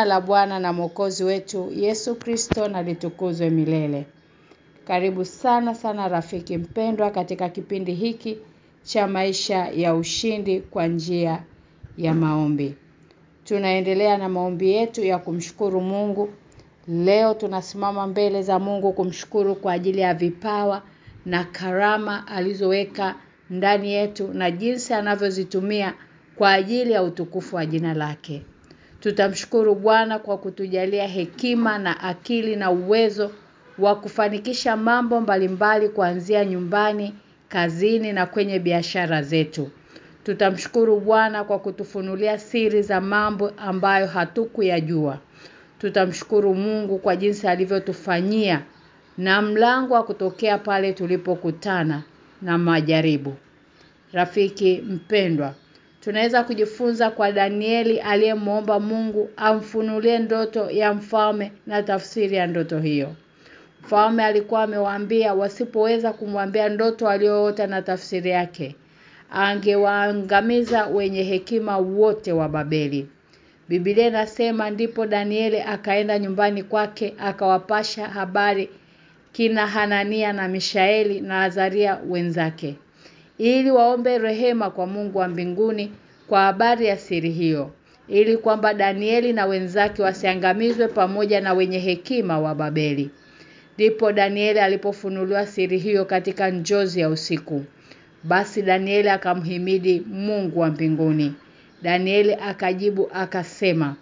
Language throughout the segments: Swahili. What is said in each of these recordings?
Jina la Bwana na Mwokozi wetu Yesu Kristo na litukuzwe milele. Karibu sana sana rafiki mpendwa katika kipindi hiki cha maisha ya ushindi kwa njia ya maombi. Tunaendelea na maombi yetu ya kumshukuru Mungu. Leo tunasimama mbele za Mungu kumshukuru kwa ajili ya vipawa na karama alizoweka ndani yetu na jinsi anavyozitumia kwa ajili ya utukufu wa jina lake. Tutamshukuru Bwana kwa kutujalia hekima na akili na uwezo wa kufanikisha mambo mbalimbali kuanzia nyumbani, kazini na kwenye biashara zetu. Tutamshukuru Bwana kwa kutufunulia siri za mambo ambayo hatukuyajua. Tutamshukuru Mungu kwa jinsi alivyotufanyia na mlango wa kutokea pale tulipokutana na majaribu. Rafiki mpendwa, tunaweza kujifunza kwa Danieli aliyemwomba Mungu amfunulie ndoto ya mfalme na tafsiri ya ndoto hiyo. Mfalme alikuwa amewaambia wasipoweza kumwambia ndoto aliyoota na tafsiri yake, angewaangamiza wenye hekima wote wa Babeli. Biblia inasema ndipo Danieli akaenda nyumbani kwake akawapasha habari kina Hanania na Mishaeli na Azaria wenzake ili waombe rehema kwa Mungu wa mbinguni kwa habari ya siri hiyo ili kwamba Danieli na wenzake wasiangamizwe pamoja na wenye hekima wa Babeli. Ndipo Danieli alipofunuliwa siri hiyo katika njozi ya usiku. Basi Danieli akamhimidi Mungu wa mbinguni. Danieli akajibu akasema,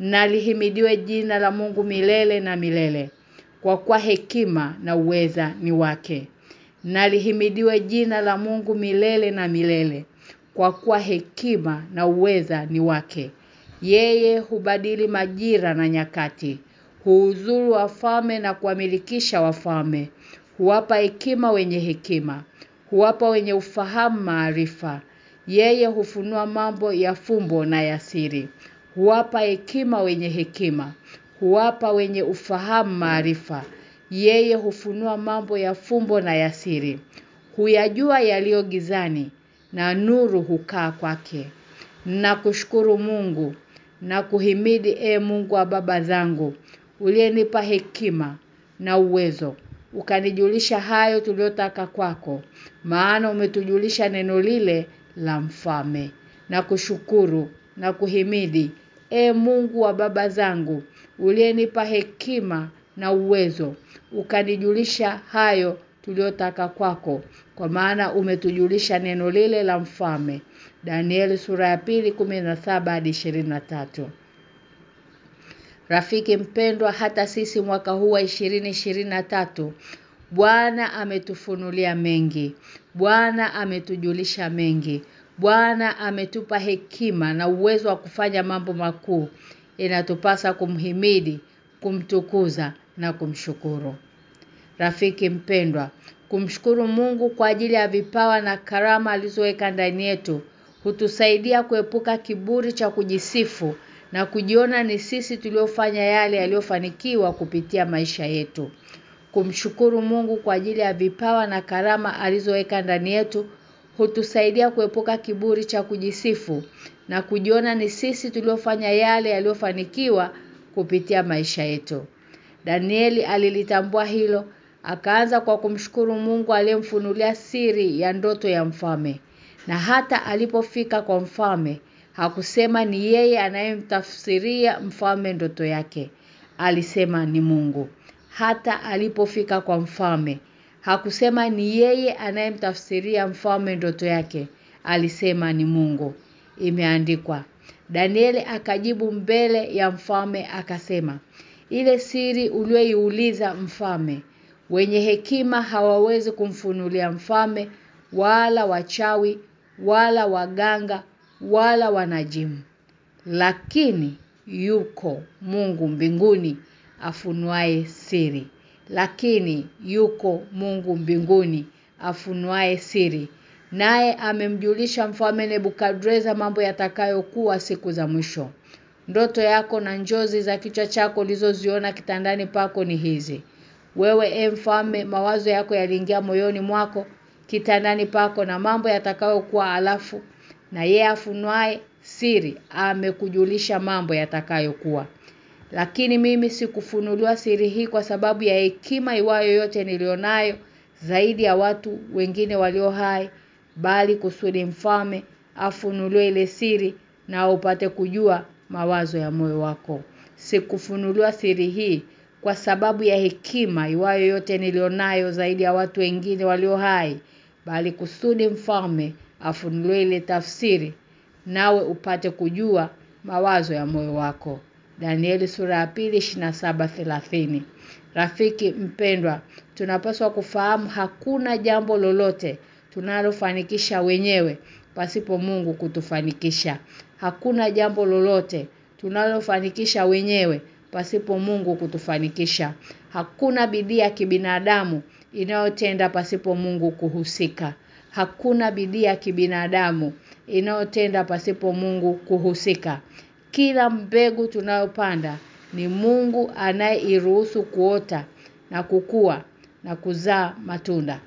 "Nalihimidiwe jina la Mungu milele na milele, kwa kwa hekima na uweza ni wake." Nalihimidiwe jina la Mungu milele na milele, kwa kuwa hekima na uweza ni wake. Yeye hubadili majira na nyakati, huuzuru wafalme na kuamilikisha wafalme, huwapa hekima wenye hekima, huwapa wenye ufahamu maarifa. Yeye hufunua mambo ya fumbo na ya siri. Huwapa hekima wenye hekima, huwapa wenye ufahamu maarifa. Yeye hufunua mambo ya fumbo na ya siri. Huyajua yaliyo gizani na nuru hukaa kwake. Na kushukuru Mungu na kuhimidi e Mungu wa baba zangu uliyenipa hekima na uwezo ukanijulisha hayo tuliyotaka kwako maana umetujulisha neno lile la mfame na kushukuru na kuhimidi e Mungu wa baba zangu uliyenipa hekima na uwezo ukanijulisha hayo tuliyotaka kwako kwa maana umetujulisha neno lile la mfalme Danieli sura ya pili 17 hadi 23 Rafiki mpendwa hata sisi mwaka huu wa 2023 Bwana ametufunulia mengi. Bwana ametujulisha mengi. Bwana ametupa hekima na uwezo wa kufanya mambo makuu. Inatupasa kumhimidi, kumtukuza na kumshukuru. Rafiki mpendwa, kumshukuru Mungu kwa ajili ya vipawa na karama alizoweka ndani yetu hutusaidia kuepuka kiburi cha kujisifu na kujiona ni sisi tuliofanya yale yaliyofanikiwa kupitia maisha yetu. Kumshukuru Mungu kwa ajili ya vipawa na karama alizoweka ndani yetu hutusaidia kuepuka kiburi cha kujisifu na kujiona ni sisi tuliofanya yale yaliyofanikiwa kupitia maisha yetu. Danieli alilitambua hilo, akaanza kwa kumshukuru Mungu aliyemfunulia siri ya ndoto ya mfalme. Na hata alipofika kwa mfalme, hakusema ni yeye anayemtafsiria mfalme ndoto yake. Alisema ni Mungu. Hata alipofika kwa mfalme, hakusema ni yeye anayemtafsiria mfalme ndoto yake. Alisema ni Mungu. Imeandikwa. Danieli akajibu mbele ya mfalme akasema, ile siri uliyoiuliza mfalme, wenye hekima hawawezi kumfunulia mfalme wala wachawi wala waganga wala wanajimu. Lakini yuko Mungu mbinguni afunuae siri. Lakini yuko Mungu mbinguni afunuae siri. Naye amemjulisha mfalme Nebukadreza mambo yatakayokuwa siku za mwisho. Ndoto yako na njozi za kichwa chako ulizoziona kitandani pako ni hizi. Wewe e mawazo yako yaliingia moyoni mwako kitandani pako na mambo yatakayokuwa alafu na yeye afunwae siri amekujulisha mambo yatakayokuwa. Lakini mimi sikufunuliwa siri hii kwa sababu ya hekima iwayo yote nilionayo zaidi ya watu wengine walio hai bali kusudi mfame afunuliwe ile siri na upate kujua mawazo ya moyo wako. Sikufunuliwa siri hii kwa sababu ya hekima iwayo yote nilionayo zaidi ya watu wengine walio hai bali kusudi mfalme afunuliwe ile tafsiri nawe upate kujua mawazo ya moyo wako. Danieli sura ya pili 27:30. Rafiki mpendwa, tunapaswa kufahamu hakuna jambo lolote tunalofanikisha wenyewe pasipo Mungu kutufanikisha. Hakuna jambo lolote tunalofanikisha wenyewe pasipo Mungu kutufanikisha. Hakuna bidii ya kibinadamu inayotenda pasipo Mungu kuhusika. Hakuna bidii ya kibinadamu inayotenda pasipo Mungu kuhusika. Kila mbegu tunayopanda ni Mungu anayeiruhusu kuota na kukua na kuzaa matunda.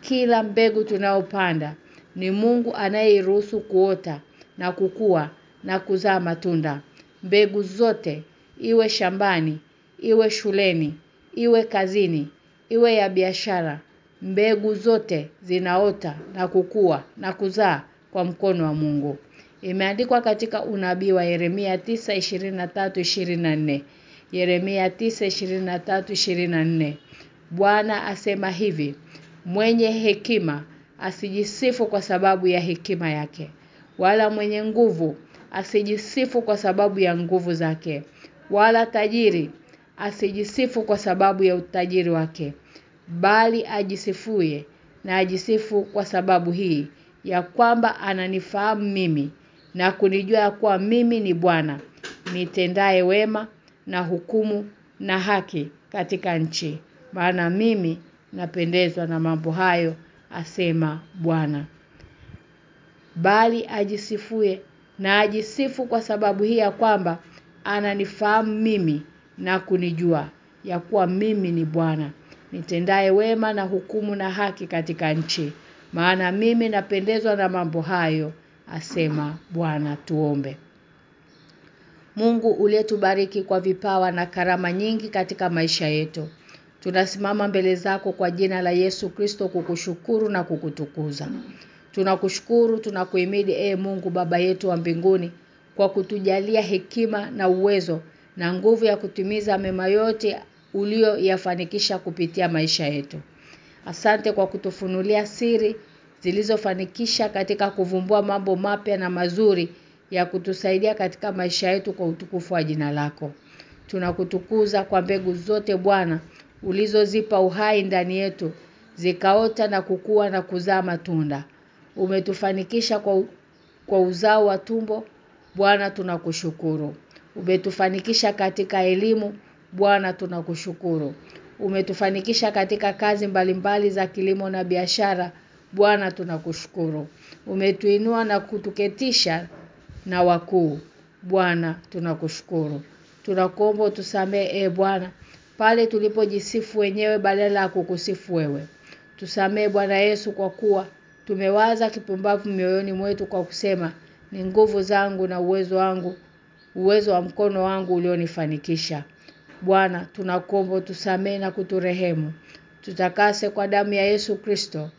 Kila mbegu tunayopanda ni Mungu anayeiruhusu kuota na kukua na kuzaa matunda. Mbegu zote iwe shambani, iwe shuleni, iwe kazini, iwe ya biashara, mbegu zote zinaota na kukua na kuzaa kwa mkono wa Mungu. Imeandikwa katika unabii wa Yeremia 9:23-24. Yeremia 9:23-24. Bwana asema hivi: Mwenye hekima asijisifu kwa sababu ya hekima yake, wala mwenye nguvu asijisifu kwa sababu ya nguvu zake, wala tajiri asijisifu kwa sababu ya utajiri wake, bali ajisifuye na ajisifu kwa sababu hii ya kwamba ananifahamu mimi na kunijua ya kuwa mimi ni Bwana nitendaye wema na hukumu na haki katika nchi. Maana mimi napendezwa na mambo hayo asema Bwana bali ajisifue na ajisifu kwa sababu hii ya kwamba ananifahamu mimi na kunijua ya kuwa mimi ni Bwana. Nitendaye wema na hukumu na haki katika nchi. Maana mimi napendezwa na mambo hayo asema Bwana tuombe. Mungu uliyetubariki kwa vipawa na karama nyingi katika maisha yetu Tunasimama mbele zako kwa jina la Yesu Kristo kukushukuru na kukutukuza. Tunakushukuru, tunakuhimidi e Mungu Baba yetu wa mbinguni kwa kutujalia hekima na uwezo na nguvu ya kutimiza mema yote uliyoyafanikisha kupitia maisha yetu. Asante kwa kutufunulia siri zilizofanikisha katika kuvumbua mambo mapya na mazuri ya kutusaidia katika maisha yetu kwa utukufu wa jina lako. Tunakutukuza kwa mbegu zote Bwana ulizozipa uhai ndani yetu zikaota na kukua na kuzaa matunda. Umetufanikisha kwa kwa uzao wa tumbo Bwana tunakushukuru. Umetufanikisha katika elimu Bwana tunakushukuru. Umetufanikisha katika kazi mbalimbali za kilimo na biashara Bwana tunakushukuru. Umetuinua na kutuketisha na wakuu. Bwana tunakushukuru. Tunakuomba tusamee e Bwana pale tulipojisifu wenyewe badala ya kukusifu wewe. Tusamee Bwana Yesu kwa kuwa tumewaza kipumbavu mioyoni mwetu kwa kusema ni nguvu zangu na uwezo wangu uwezo wa mkono wangu ulionifanikisha. Bwana tunakuomba tusamee na kuturehemu. Tutakase kwa damu ya Yesu Kristo.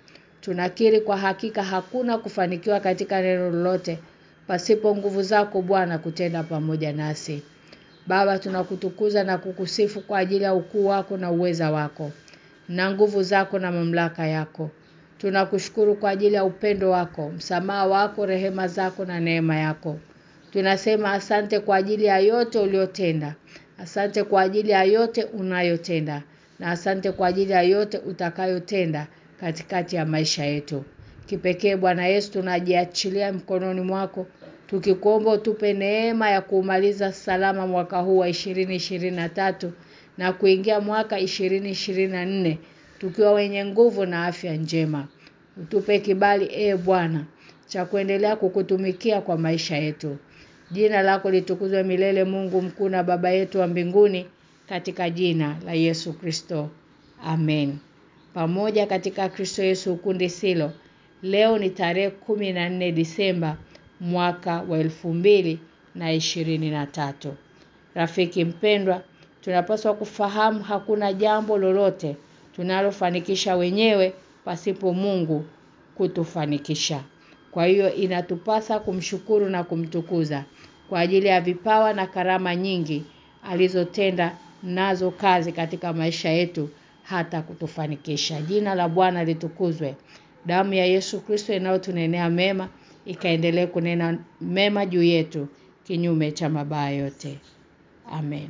Tunakiri kwa hakika hakuna kufanikiwa katika neno lolote pasipo nguvu zako Bwana kutenda pamoja nasi. Baba tunakutukuza na kukusifu kwa ajili ya ukuu wako na uweza wako na nguvu zako na mamlaka yako. Tunakushukuru kwa ajili ya upendo wako, msamaha wako, rehema zako na neema yako. Tunasema asante kwa ajili ya yote uliotenda. Asante kwa ajili ya yote unayotenda na asante kwa ajili ya yote utakayotenda katikati ya maisha yetu. Kipekee Bwana Yesu tunajiachilia mkononi mwako tukikuomba utupe neema ya kumaliza salama mwaka huu wa 2023 na kuingia mwaka 2024 tukiwa wenye nguvu na afya njema. Utupe kibali e Bwana cha kuendelea kukutumikia kwa maisha yetu. Jina lako litukuzwe milele Mungu mkuu na baba yetu wa mbinguni katika jina la Yesu Kristo. Amen. Pamoja katika Kristo Yesu kundi silo. Leo ni tarehe 14 Disemba mwaka wa elfu mbili na ishirini na tatu. Rafiki mpendwa, tunapaswa kufahamu hakuna jambo lolote tunalofanikisha wenyewe pasipo Mungu kutufanikisha. Kwa hiyo inatupasa kumshukuru na kumtukuza kwa ajili ya vipawa na karama nyingi alizotenda nazo kazi katika maisha yetu hata kutufanikisha. Jina la Bwana litukuzwe. Damu ya Yesu Kristo inayotunenea mema ikaendelee kunena mema juu yetu kinyume cha mabaya yote. Amen.